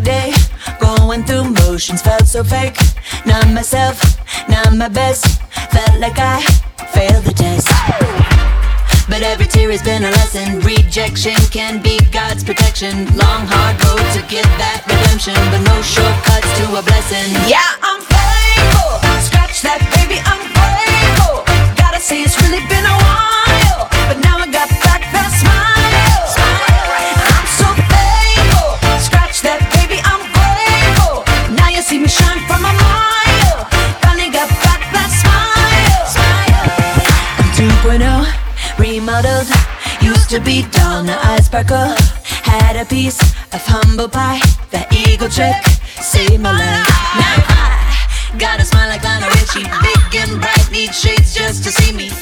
day. Going through motions, felt so fake. Not myself, not my best. Felt like I failed the test. But every tear has been a lesson. Rejection can be God's protection. Long, hard road to get that redemption. But no shortcuts to a blessing. Yeah, I'm faithful. Scratch that, baby, I'm you see me shine from a mile. Finally got back that smile. I'm 2.0, remodeled. Used to be dull, now I sparkle. Had a piece of humble pie. That eagle trick saved my. Now I got a smile like Big and bright, need shades just to see me.